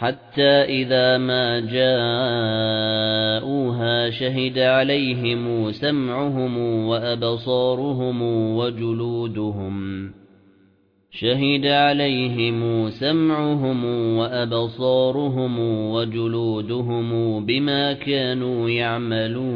حَتَّى إِذَا مَا جَاءُوهَا شَهِدَ عَلَيْهِمْ سَمْعُهُمْ وَأَبْصَارُهُمْ وَجُلُودُهُمْ. شَهِدَ عَلَيْهِمْ سَمْعُهُمْ وَأَبْصَارُهُمْ وَجُلُودُهُمْ بِمَا كَانُوا يَعْمَلُونَ.